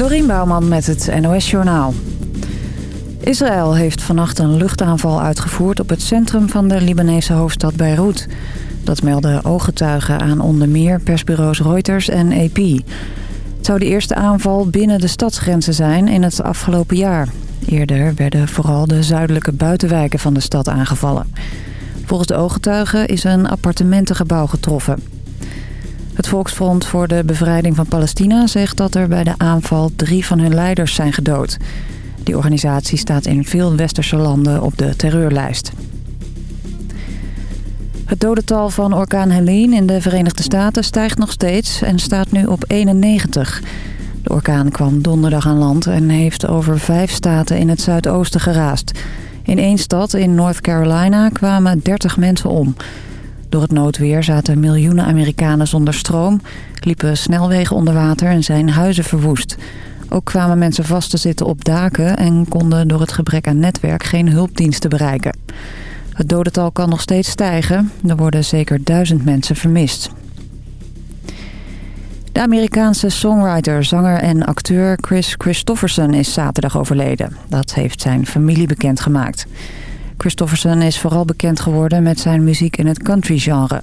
Dorien Bouwman met het NOS Journaal. Israël heeft vannacht een luchtaanval uitgevoerd op het centrum van de Libanese hoofdstad Beirut. Dat melden ooggetuigen aan onder meer persbureaus Reuters en AP. Het zou de eerste aanval binnen de stadsgrenzen zijn in het afgelopen jaar. Eerder werden vooral de zuidelijke buitenwijken van de stad aangevallen. Volgens de ooggetuigen is een appartementengebouw getroffen. Het Volksfront voor de Bevrijding van Palestina zegt dat er bij de aanval drie van hun leiders zijn gedood. Die organisatie staat in veel westerse landen op de terreurlijst. Het dodental van orkaan Helene in de Verenigde Staten stijgt nog steeds en staat nu op 91. De orkaan kwam donderdag aan land en heeft over vijf staten in het zuidoosten geraast. In één stad in North Carolina kwamen 30 mensen om. Door het noodweer zaten miljoenen Amerikanen zonder stroom... liepen snelwegen onder water en zijn huizen verwoest. Ook kwamen mensen vast te zitten op daken... en konden door het gebrek aan netwerk geen hulpdiensten bereiken. Het dodental kan nog steeds stijgen. Er worden zeker duizend mensen vermist. De Amerikaanse songwriter, zanger en acteur Chris Christofferson is zaterdag overleden. Dat heeft zijn familie bekendgemaakt. Christofferson is vooral bekend geworden met zijn muziek in het country-genre.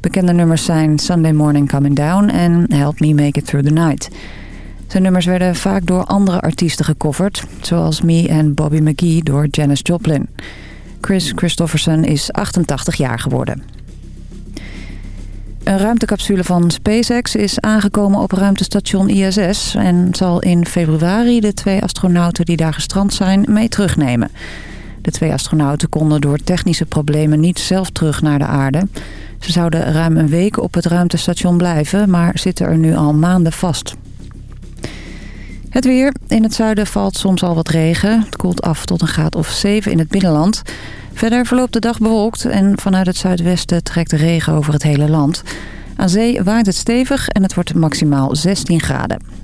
Bekende nummers zijn Sunday Morning Coming Down en Help Me Make It Through the Night. Zijn nummers werden vaak door andere artiesten gecoverd... zoals Me en Bobby McGee door Janis Joplin. Chris Christofferson is 88 jaar geworden. Een ruimtecapsule van SpaceX is aangekomen op ruimtestation ISS... en zal in februari de twee astronauten die daar gestrand zijn mee terugnemen. De twee astronauten konden door technische problemen niet zelf terug naar de aarde. Ze zouden ruim een week op het ruimtestation blijven, maar zitten er nu al maanden vast. Het weer. In het zuiden valt soms al wat regen. Het koelt af tot een graad of 7 in het binnenland. Verder verloopt de dag bewolkt en vanuit het zuidwesten trekt de regen over het hele land. Aan zee waait het stevig en het wordt maximaal 16 graden.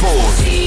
force.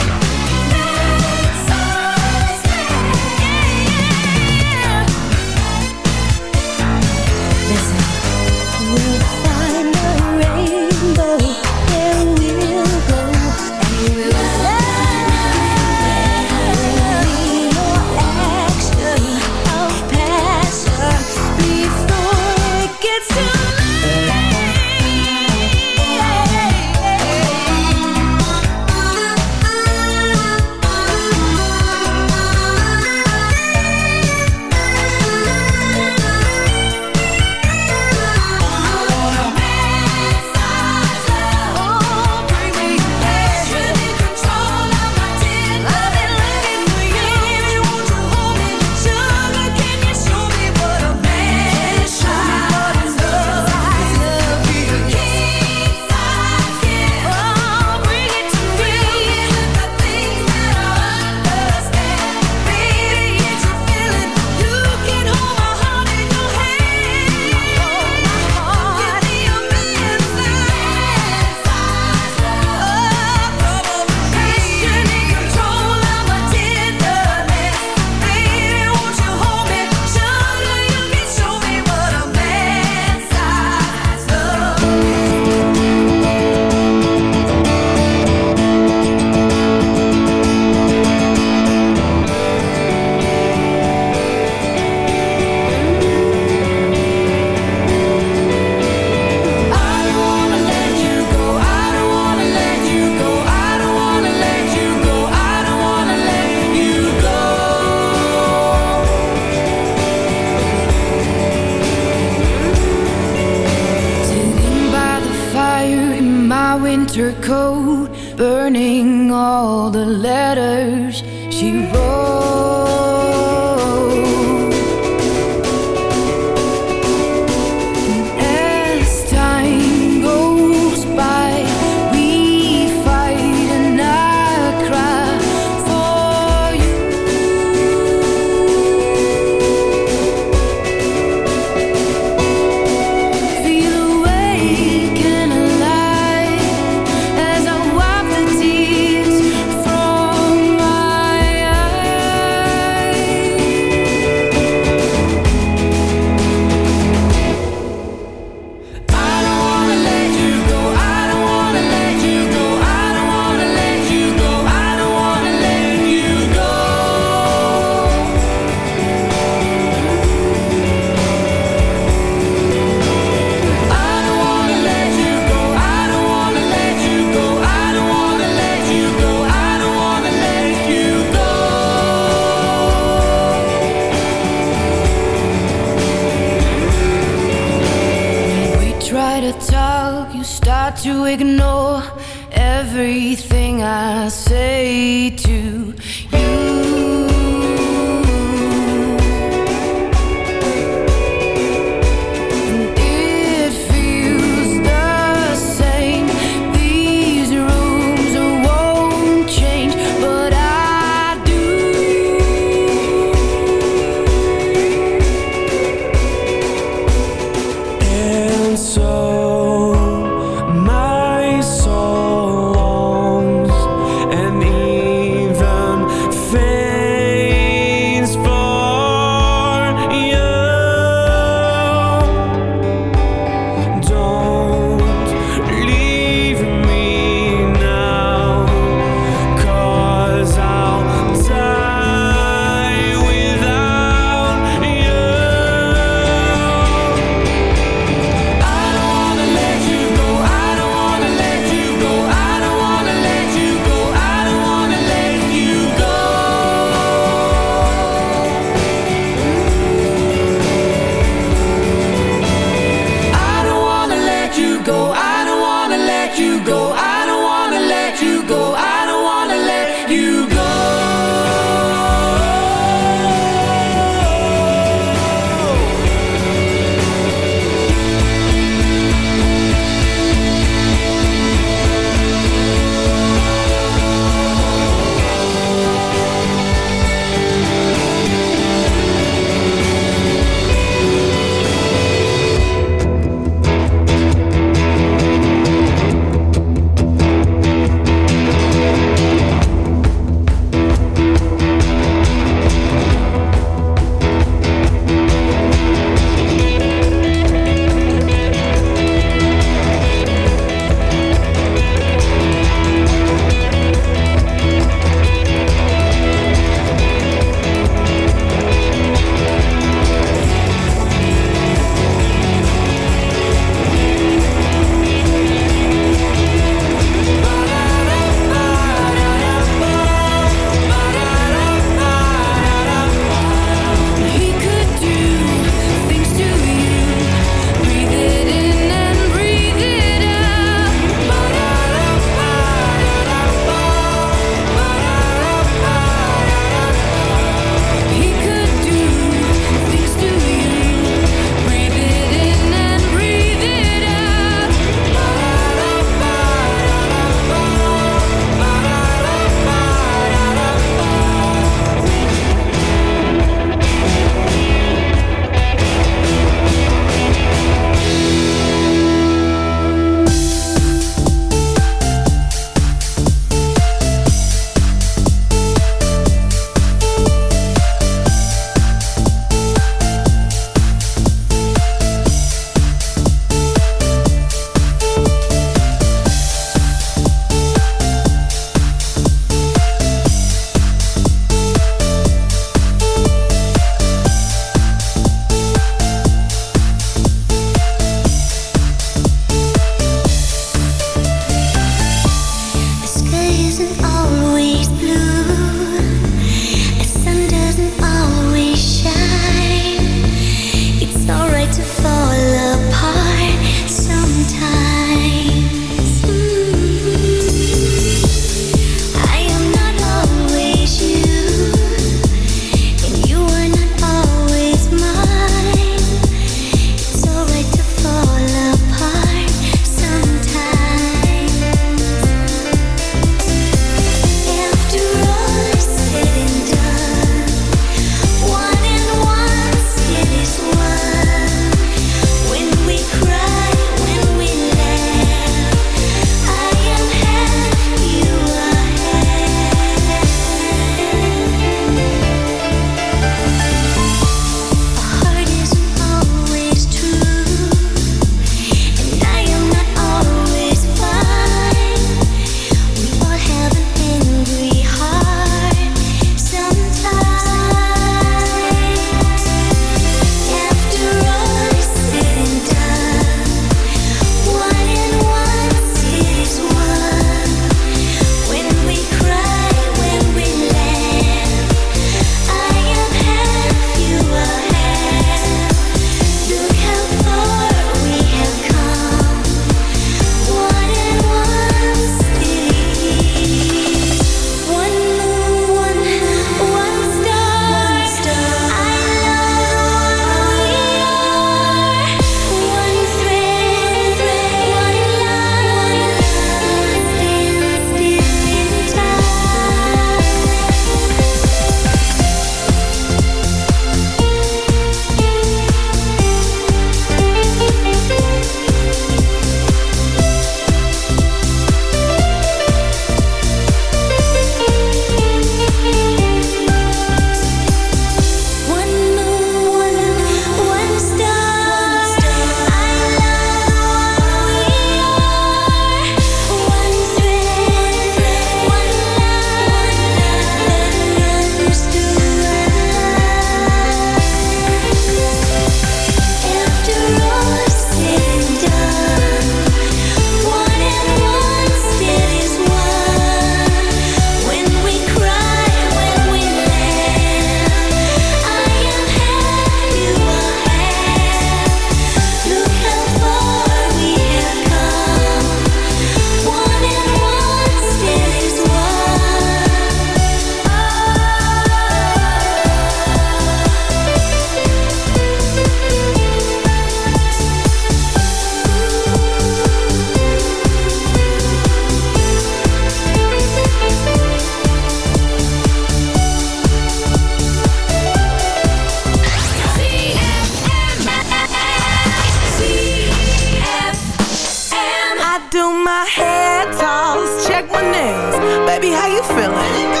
Feeling?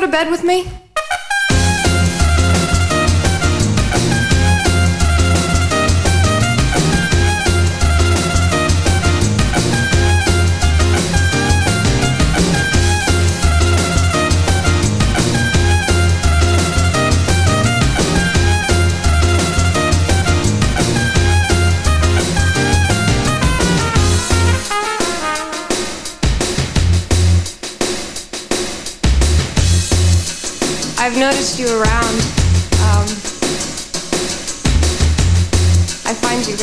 go to bed with me?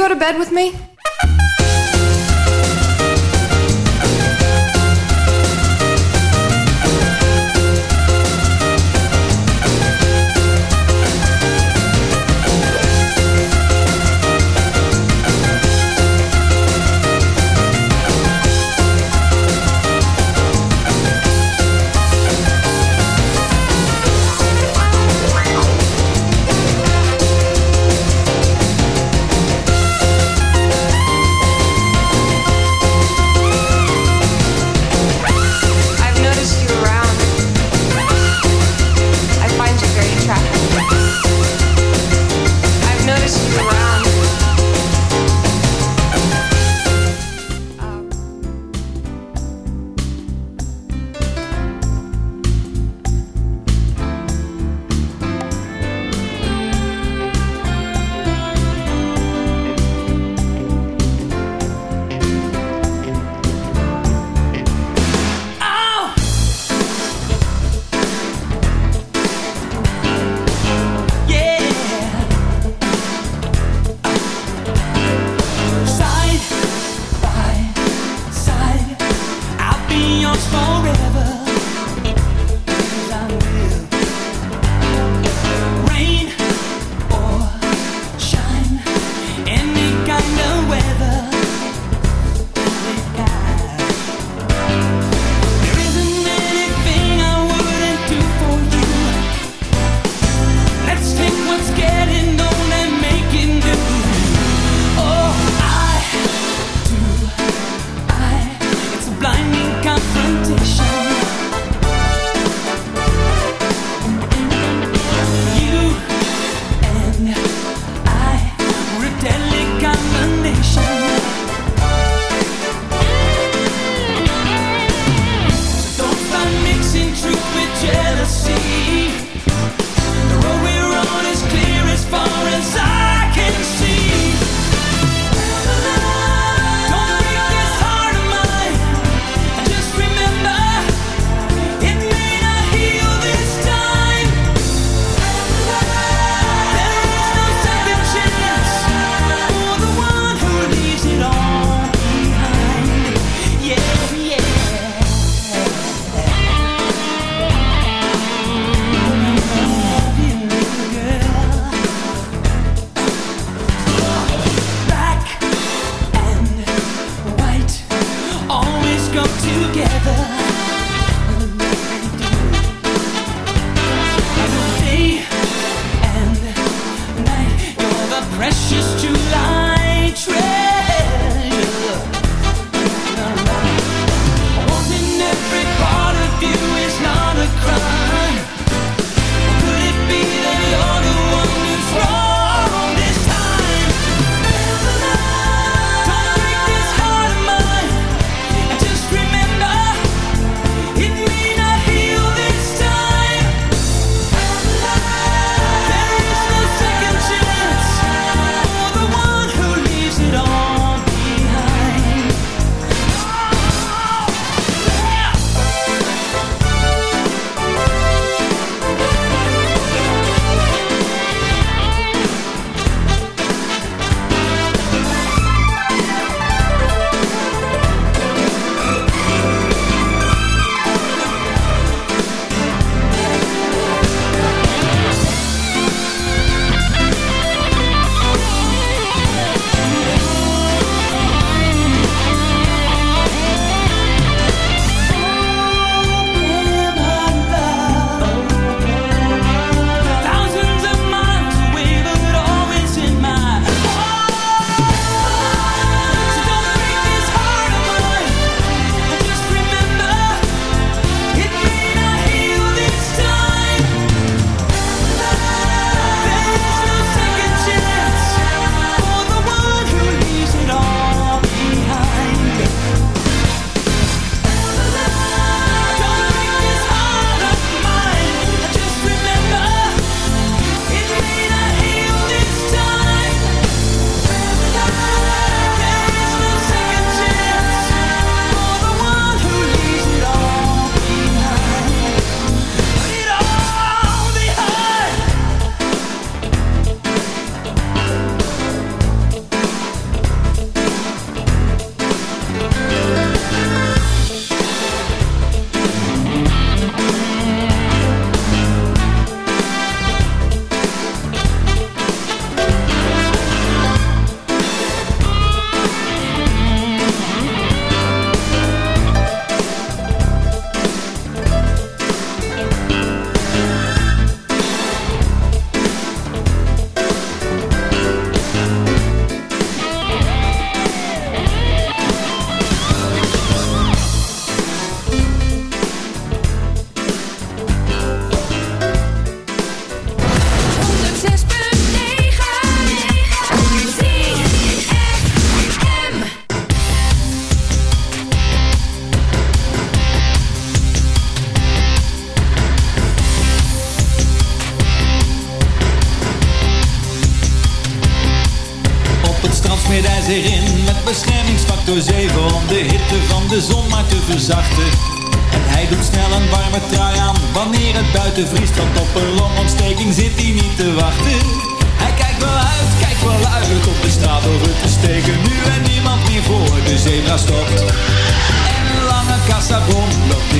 go to bed with me?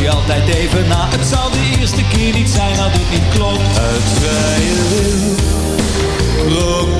Hij altijd even na. Het zal de eerste keer niet zijn dat het niet klopt. Uit vrije wil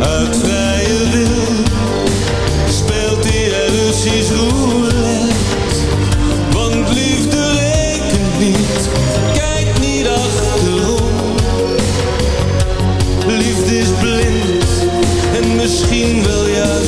Uit vrije wil speelt hij er roulette. Want liefde rekent niet, kijk niet achterom. Liefde is blind en misschien wel juist